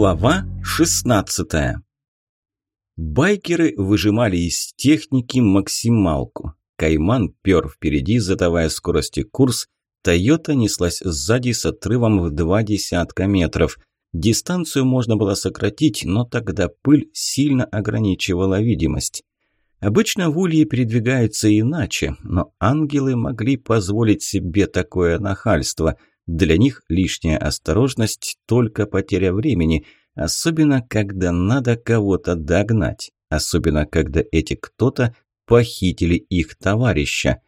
Глава 16 Байкеры выжимали из техники максималку. Кайман пер впереди, задавая скорости курс. Тойота неслась сзади с отрывом в два десятка метров. Дистанцию можно было сократить, но тогда пыль сильно ограничивала видимость. Обычно в Улье передвигаются иначе, но ангелы могли позволить себе такое нахальство – для них лишняя осторожность – только потеря времени, особенно когда надо кого-то догнать, особенно когда эти кто-то похитили их товарища.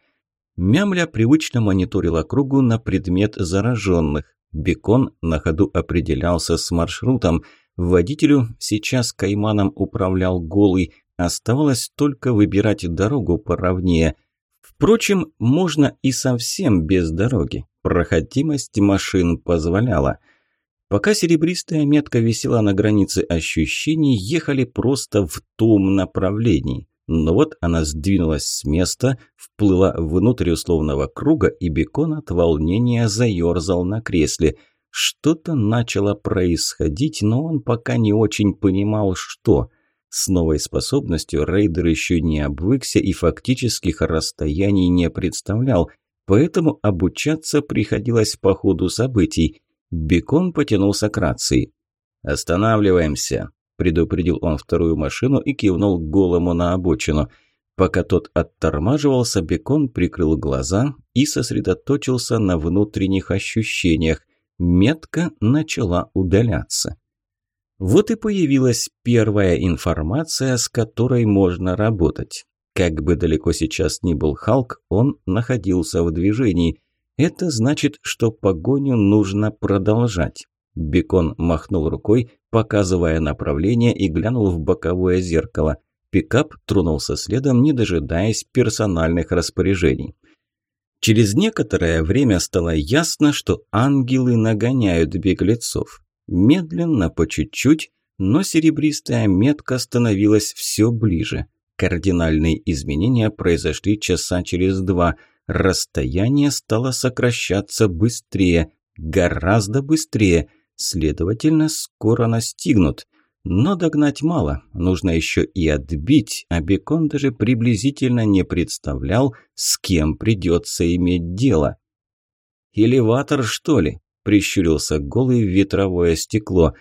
Мямля привычно мониторила кругу на предмет зараженных. Бекон на ходу определялся с маршрутом. Водителю сейчас кайманом управлял голый, оставалось только выбирать дорогу поровнее. Впрочем, можно и совсем без дороги. Проходимость машин позволяла. Пока серебристая метка висела на границе ощущений, ехали просто в том направлении. Но вот она сдвинулась с места, вплыла внутрь условного круга, и Бекон от волнения заерзал на кресле. Что-то начало происходить, но он пока не очень понимал, что. С новой способностью рейдер еще не обвыкся и фактических расстояний не представлял, поэтому обучаться приходилось по ходу событий. Бекон потянулся к рации. «Останавливаемся», – предупредил он вторую машину и кивнул голому на обочину. Пока тот оттормаживался, Бекон прикрыл глаза и сосредоточился на внутренних ощущениях. Метка начала удаляться. Вот и появилась первая информация, с которой можно работать. Как бы далеко сейчас ни был Халк, он находился в движении. Это значит, что погоню нужно продолжать. Бекон махнул рукой, показывая направление, и глянул в боковое зеркало. Пикап тронулся следом, не дожидаясь персональных распоряжений. Через некоторое время стало ясно, что ангелы нагоняют беглецов. Медленно, по чуть-чуть, но серебристая метка становилась все ближе. Кардинальные изменения произошли часа через два. Расстояние стало сокращаться быстрее, гораздо быстрее. Следовательно, скоро настигнут. Но догнать мало, нужно еще и отбить, а Бекон даже приблизительно не представлял, с кем придется иметь дело. «Элеватор, что ли?» – прищурился голый ветровое стекло.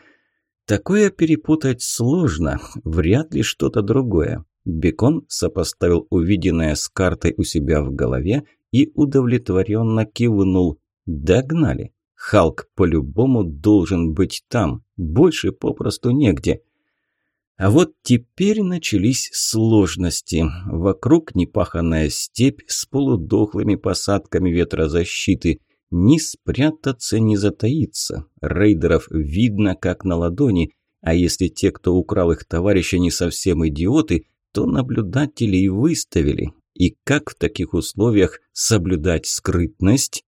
«Такое перепутать сложно, вряд ли что-то другое. Бекон сопоставил увиденное с картой у себя в голове и удовлетворенно кивнул. Догнали. Халк по-любому должен быть там. Больше попросту негде. А вот теперь начались сложности. Вокруг непаханная степь с полудохлыми посадками ветрозащиты. Ни спрятаться, ни затаиться. Рейдеров видно как на ладони. А если те, кто украл их товарища, не совсем идиоты, то наблюдателей выставили. И как в таких условиях соблюдать скрытность?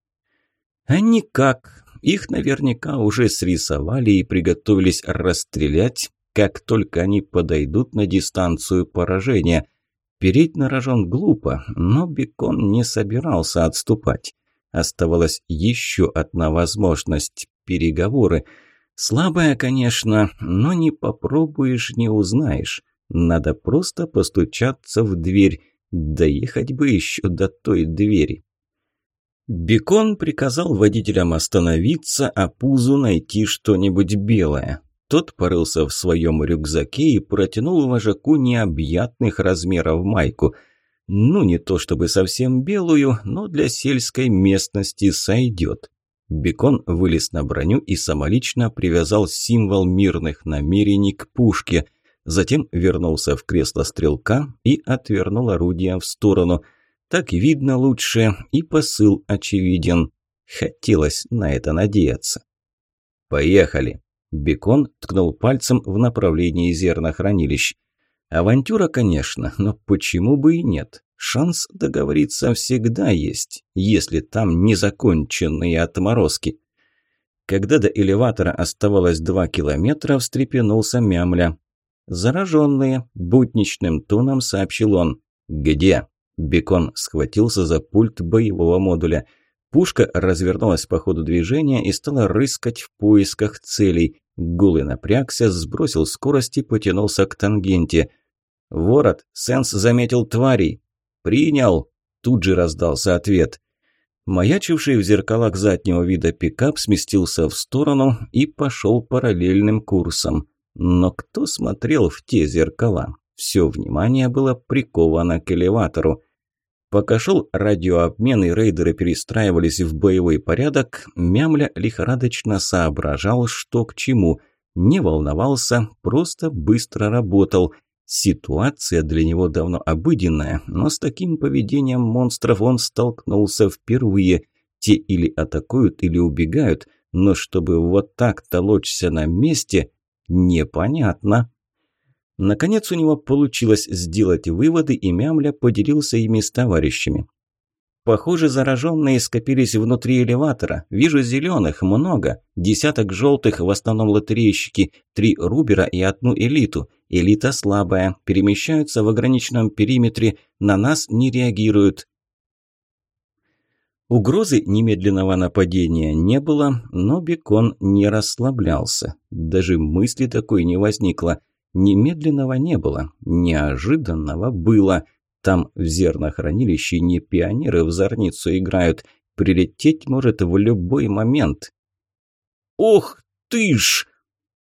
А никак. Их наверняка уже срисовали и приготовились расстрелять, как только они подойдут на дистанцию поражения. Переть на рожон глупо, но Бекон не собирался отступать. Оставалась еще одна возможность – переговоры. Слабая, конечно, но не попробуешь – не узнаешь. Надо просто постучаться в дверь. Доехать бы еще до той двери. Бекон приказал водителям остановиться, а Пузу найти что-нибудь белое. Тот порылся в своем рюкзаке и протянул вожаку необъятных размеров майку. Ну, не то чтобы совсем белую, но для сельской местности сойдет. Бекон вылез на броню и самолично привязал символ мирных намерений к пушке – затем вернулся в кресло стрелка и отвернул орудие в сторону. Так видно лучше, и посыл очевиден. Хотелось на это надеяться. «Поехали!» Бекон ткнул пальцем в направлении зернохранилищ. «Авантюра, конечно, но почему бы и нет? Шанс договориться всегда есть, если там незаконченные отморозки». Когда до элеватора оставалось два километра, встрепенулся Мямля. «Зараженные», – будничным тоном сообщил он. «Где?» – Бекон схватился за пульт боевого модуля. Пушка развернулась по ходу движения и стала рыскать в поисках целей. Гулы напрягся, сбросил скорость и потянулся к тангенте. «Ворот, Сенс заметил тварей». «Принял!» Тут же раздался ответ. Маячивший в зеркалах заднего вида пикап сместился в сторону и пошел параллельным курсом. Но кто смотрел в те зеркала? Все внимание было приковано к элеватору. Пока шел радиообмен и рейдеры перестраивались в боевой порядок, Мямля лихорадочно соображал, что к чему. Не волновался, просто быстро работал. Ситуация для него давно обыденная, но с таким поведением монстров он столкнулся впервые. Те или атакуют, или убегают, но чтобы вот так толочься на месте, непонятно. Наконец у него получилось сделать выводы, и Мямля поделился ими с товарищами. Похоже, зараженные скопились внутри элеватора. Вижу зеленых, много. Десяток желтых, в основном лотерейщики, три рубера и одну элиту. Элита слабая, перемещаются в ограниченном периметре, на нас не реагируют. Угрозы немедленного нападения не было, но Бекон не расслаблялся. Даже мысли такой не возникло – Немедленного не было, неожиданного было. Там в зернохранилище не пионеры в зорницу играют, прилететь может в любой момент. «Ох ты ж!»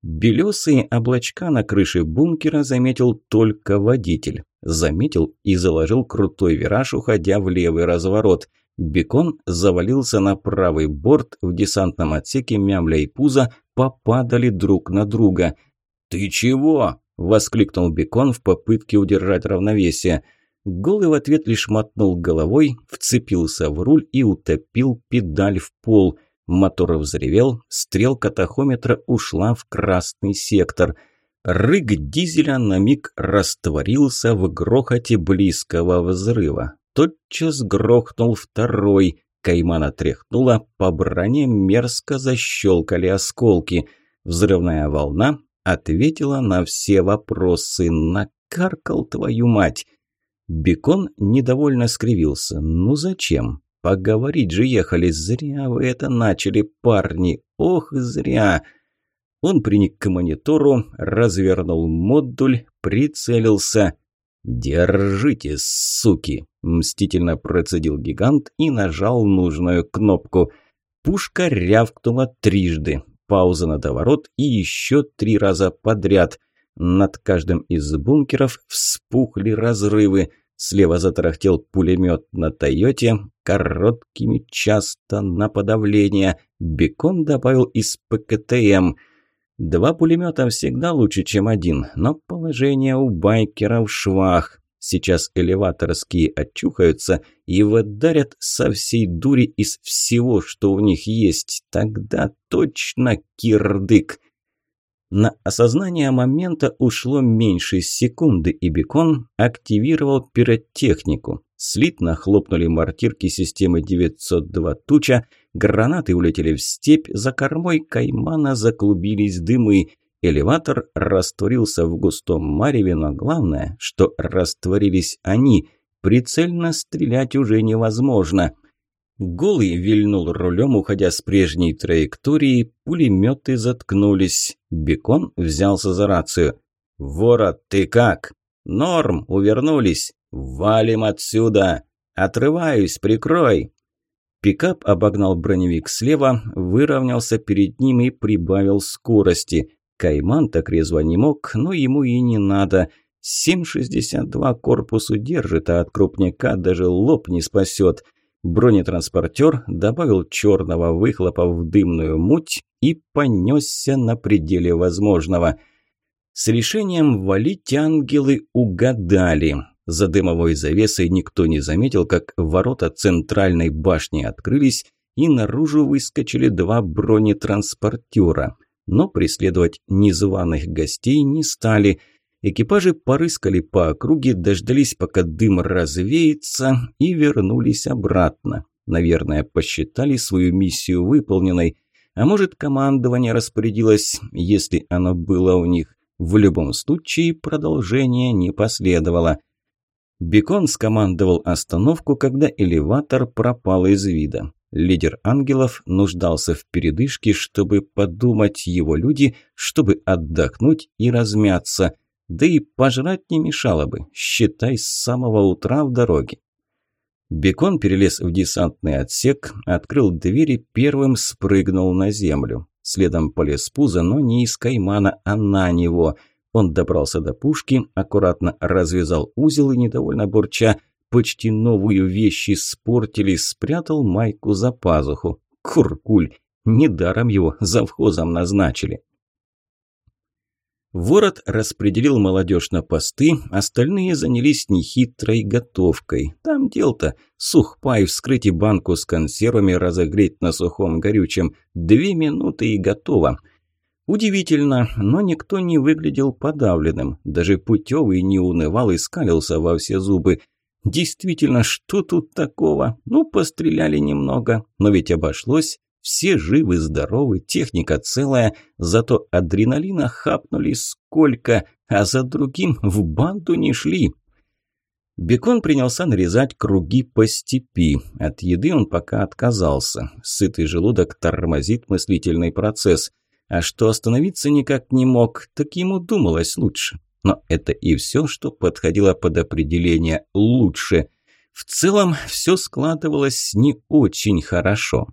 Белесые облачка на крыше бункера заметил только водитель. Заметил и заложил крутой вираж, уходя в левый разворот. Бекон завалился на правый борт, в десантном отсеке Мямля и Пузо попадали друг на друга. «Ты чего?» воскликнул Бекон в попытке удержать равновесие. Голый в ответ лишь мотнул головой, вцепился в руль и утопил педаль в пол. Мотор взревел, стрелка тахометра ушла в красный сектор. Рык дизеля на миг растворился в грохоте близкого взрыва. Тотчас грохнул второй. Каймана тряхнула, по броне мерзко защелкали осколки. Взрывная волна Ответила на все вопросы. Накаркал твою мать. Бекон недовольно скривился. Ну зачем? Поговорить же ехали. Зря вы это начали, парни. Ох, зря. Он приник к монитору, развернул модуль, прицелился. «Держите, суки!» – мстительно процедил гигант и нажал нужную кнопку. Пушка рявкнула трижды пауза на доворот и еще три раза подряд. Над каждым из бункеров вспухли разрывы. Слева затарахтел пулемет на «Тойоте», короткими часто на подавление. Бекон добавил из ПКТМ. Два пулемета всегда лучше, чем один, но положение у байкера в швах. Сейчас элеваторские очухаются и выдарят со всей дури из всего, что у них есть. Тогда точно кирдык. На осознание момента ушло меньше секунды, и Бекон активировал пиротехнику. Слитно хлопнули мортирки системы 902 «Туча», гранаты улетели в степь, за кормой каймана заклубились дымы. Элеватор растворился в густом мареве, но главное, что растворились они. Прицельно стрелять уже невозможно. Голый вильнул рулем, уходя с прежней траектории, пулеметы заткнулись. Бекон взялся за рацию. «Ворот, ты как?» «Норм, увернулись. Валим отсюда! Отрываюсь, прикрой!» Пикап обогнал броневик слева, выровнялся перед ним и прибавил скорости. Кайман так резво не мог, но ему и не надо. 7,62 корпус удержит, а от крупняка даже лоб не спасет. Бронетранспортер добавил черного выхлопа в дымную муть и понесся на пределе возможного. С решением валить ангелы угадали. За дымовой завесой никто не заметил, как ворота центральной башни открылись, и наружу выскочили два бронетранспортера – но преследовать незваных гостей не стали. Экипажи порыскали по округе, дождались, пока дым развеется, и вернулись обратно. Наверное, посчитали свою миссию выполненной. А может, командование распорядилось, если оно было у них. В любом случае, продолжение не последовало. Бекон скомандовал остановку, когда элеватор пропал из вида. Лидер ангелов нуждался в передышке, чтобы подумать его люди, чтобы отдохнуть и размяться. Да и пожрать не мешало бы, считай, с самого утра в дороге. Бекон перелез в десантный отсек, открыл двери, первым спрыгнул на землю. Следом полез пузо, но не из каймана, а на него. Он добрался до пушки, аккуратно развязал узел и, недовольно бурча, почти новую вещь испортили, спрятал майку за пазуху. Куркуль, недаром его завхозом назначили. Ворот распределил молодежь на посты, остальные занялись нехитрой готовкой. Там дел-то сухпай вскрыть и банку с консервами разогреть на сухом горючем. Две минуты и готово. Удивительно, но никто не выглядел подавленным. Даже путевый не унывал и скалился во все зубы. Действительно, что тут такого? Ну, постреляли немного, но ведь обошлось. Все живы, здоровы, техника целая, зато адреналина хапнули сколько, а за другим в банду не шли. Бекон принялся нарезать круги по степи. От еды он пока отказался. Сытый желудок тормозит мыслительный процесс. А что остановиться никак не мог, так ему думалось лучше. Но это и все, что подходило под определение «лучше». В целом все складывалось не очень хорошо.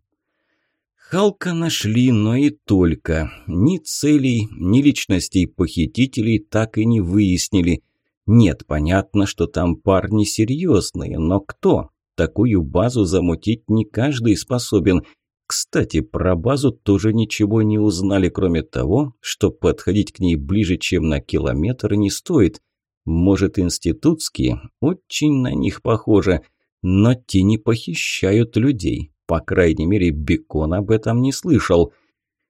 Халка нашли, но и только. Ни целей, ни личностей похитителей так и не выяснили. Нет, понятно, что там парни серьезные, но кто? Такую базу замутить не каждый способен. Кстати, про базу тоже ничего не узнали, кроме того, что подходить к ней ближе, чем на километр, не стоит. Может, институтские? Очень на них похоже. Но те не похищают людей. По крайней мере, Бекон об этом не слышал.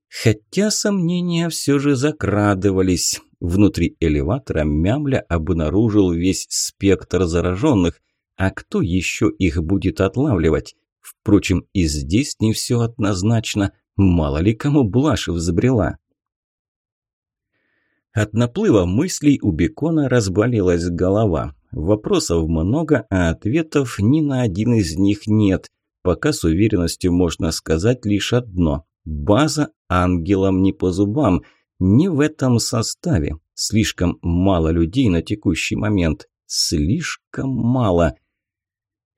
Хотя сомнения все же закрадывались. Внутри элеватора Мямля обнаружил весь спектр зараженных. А кто еще их будет отлавливать? Впрочем, и здесь не все однозначно. Мало ли кому блажь взбрела. От наплыва мыслей у Бекона разболелась голова. Вопросов много, а ответов ни на один из них нет. Пока с уверенностью можно сказать лишь одно. База ангелам не по зубам. Не в этом составе. Слишком мало людей на текущий момент. Слишком мало.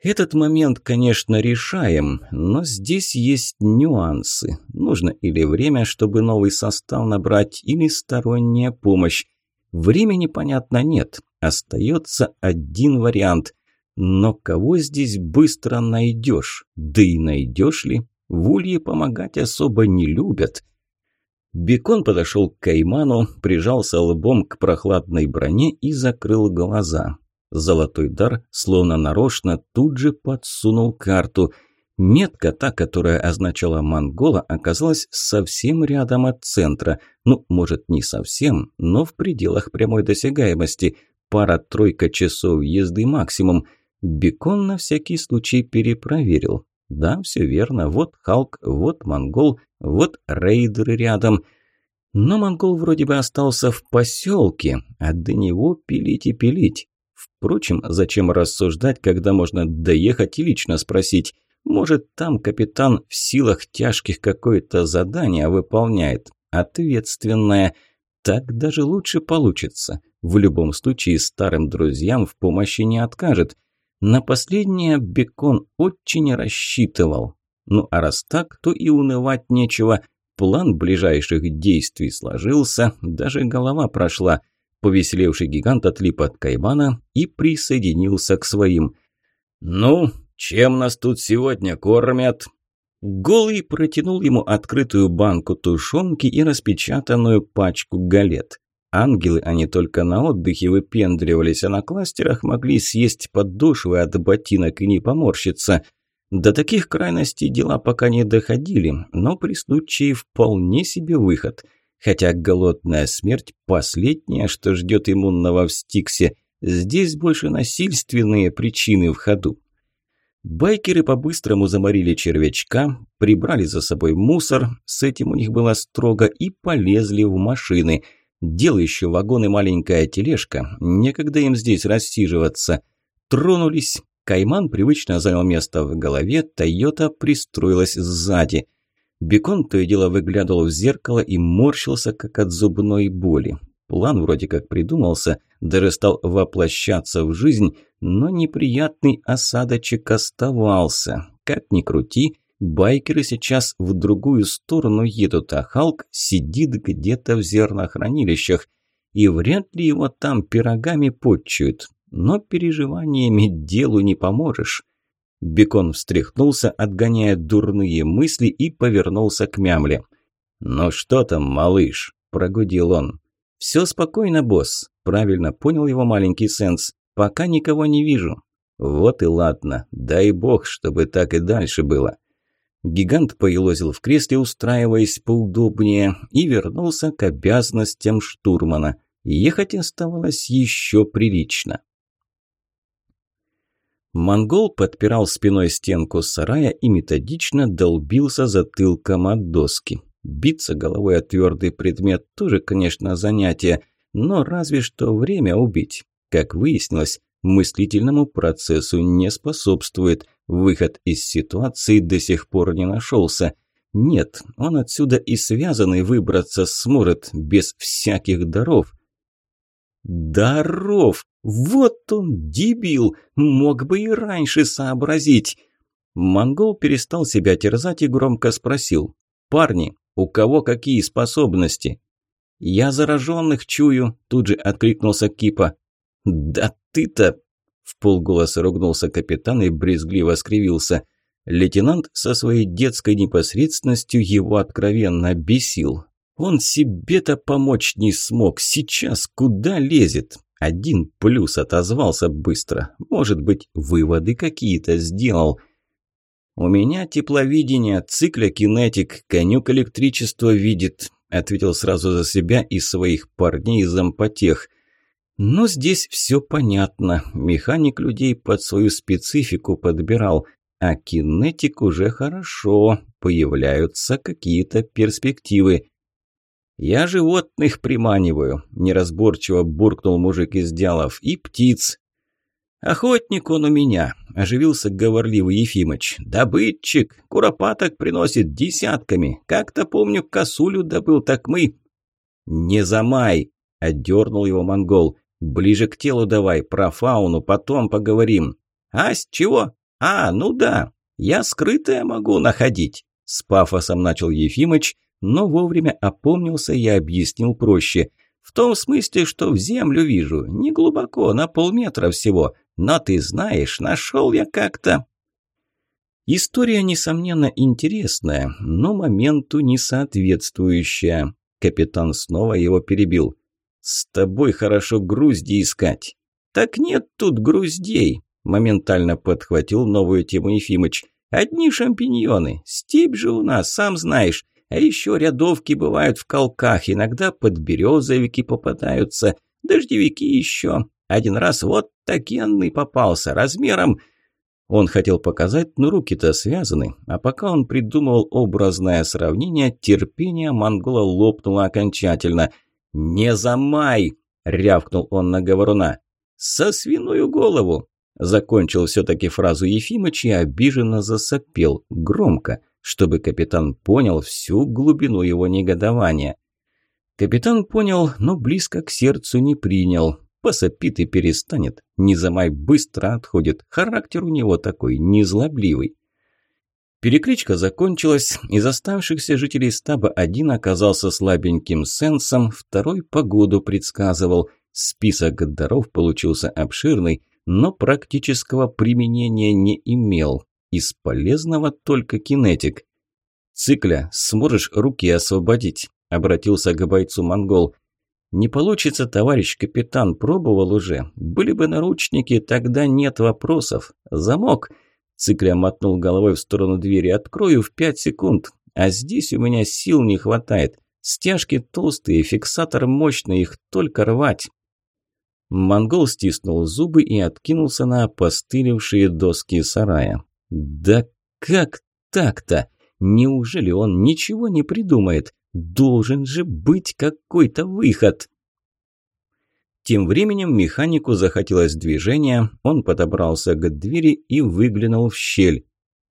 Этот момент, конечно, решаем, но здесь есть нюансы. Нужно или время, чтобы новый состав набрать, или сторонняя помощь. Времени, понятно, нет. Остается один вариант. Но кого здесь быстро найдешь? Да и найдешь ли? В Улье помогать особо не любят. Бекон подошел к Кайману, прижался лбом к прохладной броне и закрыл глаза. Золотой дар, словно нарочно, тут же подсунул карту. Метка, та, которая означала монгола, оказалась совсем рядом от центра. Ну, может, не совсем, но в пределах прямой досягаемости. Пара-тройка часов езды максимум – Бекон на всякий случай перепроверил. Да, все верно. Вот Халк, вот Монгол, вот рейдеры рядом. Но Монгол вроде бы остался в поселке, а до него пилить и пилить. Впрочем, зачем рассуждать, когда можно доехать и лично спросить? Может, там капитан в силах тяжких какое-то задание выполняет. Ответственное. Так даже лучше получится. В любом случае, старым друзьям в помощи не откажет – на последнее Бекон очень рассчитывал. Ну а раз так, то и унывать нечего. План ближайших действий сложился, даже голова прошла. Повеселевший гигант отлип от Кайбана и присоединился к своим. «Ну, чем нас тут сегодня кормят?» Голый протянул ему открытую банку тушенки и распечатанную пачку галет. Ангелы, они только на отдыхе выпендривались, а на кластерах могли съесть подошвы от ботинок и не поморщиться. До таких крайностей дела пока не доходили, но при случае вполне себе выход. Хотя голодная смерть – последняя, что ждет иммунного в Стиксе. Здесь больше насильственные причины в ходу. Байкеры по-быстрому заморили червячка, прибрали за собой мусор, с этим у них было строго, и полезли в машины – Дело еще вагон и маленькая тележка, некогда им здесь рассиживаться. Тронулись, Кайман привычно занял место в голове, Тойота пристроилась сзади. Бекон то и дело выглядывал в зеркало и морщился, как от зубной боли. План вроде как придумался, даже стал воплощаться в жизнь, но неприятный осадочек оставался. Как ни крути, байкеры сейчас в другую сторону едут, а Халк сидит где-то в зернохранилищах. И вряд ли его там пирогами подчуют но переживаниями делу не поможешь. Бекон встряхнулся, отгоняя дурные мысли, и повернулся к Мямле. «Ну что там, малыш?» – прогудел он. «Все спокойно, босс», – правильно понял его маленький сенс. «Пока никого не вижу». «Вот и ладно. Дай бог, чтобы так и дальше было». Гигант поелозил в кресле, устраиваясь поудобнее, и вернулся к обязанностям штурмана. Ехать оставалось еще прилично. Монгол подпирал спиной стенку сарая и методично долбился затылком от доски. Биться головой о твердый предмет тоже, конечно, занятие, но разве что время убить. Как выяснилось, мыслительному процессу не способствует. Выход из ситуации до сих пор не нашелся. Нет, он отсюда и связанный выбраться сможет, без всяких даров. Даров! Вот он, дебил! Мог бы и раньше сообразить. Монгол перестал себя терзать и громко спросил. «Парни, у кого какие способности?» «Я зараженных чую», – тут же откликнулся Кипа. «Да ты-то...» – в полголоса ругнулся капитан и брезгливо скривился. Лейтенант со своей детской непосредственностью его откровенно бесил. Он себе-то помочь не смог. Сейчас куда лезет? Один плюс отозвался быстро. Может быть, выводы какие-то сделал. «У меня тепловидение, циклокинетик, конюк электричество видит», ответил сразу за себя и своих парней зампотех. Но здесь все понятно. Механик людей под свою специфику подбирал, а кинетик уже хорошо. Появляются какие-то перспективы. «Я животных приманиваю», – неразборчиво буркнул мужик из Дялов, – «и птиц». «Охотник он у меня», – оживился говорливый Ефимыч. «Добытчик, куропаток приносит десятками. Как-то, помню, косулю добыл, так мы...» «Не замай», – отдернул его монгол. «Ближе к телу давай, про фауну потом поговорим». «А с чего? А, ну да, я скрытое могу находить», – с пафосом начал Ефимыч – но вовремя опомнился и объяснил проще. В том смысле, что в землю вижу, не глубоко, на полметра всего, но ты знаешь, нашел я как-то... История, несомненно, интересная, но моменту не соответствующая. Капитан снова его перебил. «С тобой хорошо грузди искать». «Так нет тут груздей», – моментально подхватил новую тему Ефимыч. «Одни шампиньоны. Степь же у нас, сам знаешь. А еще рядовки бывают в колках, иногда подберезовики попадаются, дождевики еще. Один раз вот такенный попался, размером... Он хотел показать, но руки-то связаны, а пока он придумывал образное сравнение, терпение монгола лопнуло окончательно. «Не замай!» – рявкнул он на говоруна. «Со свиную голову!» Закончил все-таки фразу Ефимыч и обиженно засопел, громко чтобы капитан понял всю глубину его негодования. Капитан понял, но близко к сердцу не принял. Посопит и перестанет. Низамай быстро отходит. Характер у него такой, незлобливый. Перекличка закончилась. Из оставшихся жителей стаба один оказался слабеньким сенсом, второй погоду предсказывал. Список даров получился обширный, но практического применения не имел. Из полезного только кинетик. «Цикля, сможешь руки освободить?» – обратился к бойцу монгол. «Не получится, товарищ капитан, пробовал уже. Были бы наручники, тогда нет вопросов. Замок!» Цикля мотнул головой в сторону двери. «Открою в пять секунд. А здесь у меня сил не хватает. Стяжки толстые, фиксатор мощный, их только рвать». Монгол стиснул зубы и откинулся на опостылевшие доски сарая. Да как так-то? Неужели он ничего не придумает? Должен же быть какой-то выход. Тем временем механику захотелось движения, он подобрался к двери и выглянул в щель.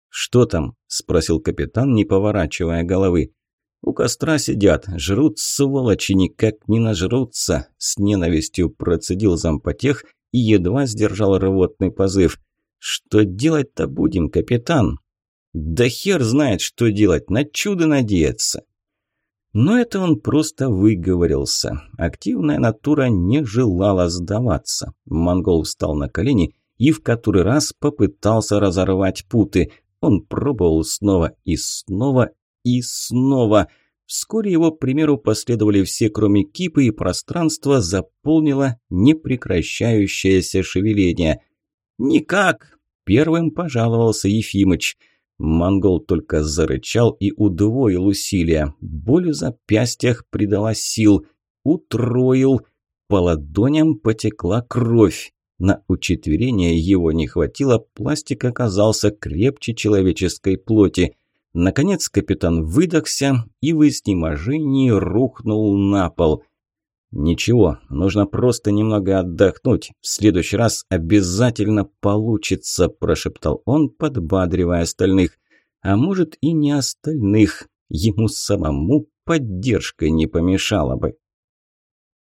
«Что там?» – спросил капитан, не поворачивая головы. «У костра сидят, жрут сволочи, никак не нажрутся», – с ненавистью процедил зампотех и едва сдержал рвотный позыв. «Что делать-то будем, капитан?» «Да хер знает, что делать, на чудо надеяться». Но это он просто выговорился. Активная натура не желала сдаваться. Монгол встал на колени и в который раз попытался разорвать путы. Он пробовал снова и снова и снова. Вскоре его примеру последовали все, кроме кипы, и пространство заполнило непрекращающееся шевеление. «Никак!» – первым пожаловался Ефимыч. Монгол только зарычал и удвоил усилия. Боль в запястьях придала сил. Утроил. По ладоням потекла кровь. На учетверение его не хватило, пластик оказался крепче человеческой плоти. Наконец капитан выдохся и в изнеможении рухнул на пол. «Ничего, нужно просто немного отдохнуть. В следующий раз обязательно получится», – прошептал он, подбадривая остальных. «А может и не остальных. Ему самому поддержка не помешала бы».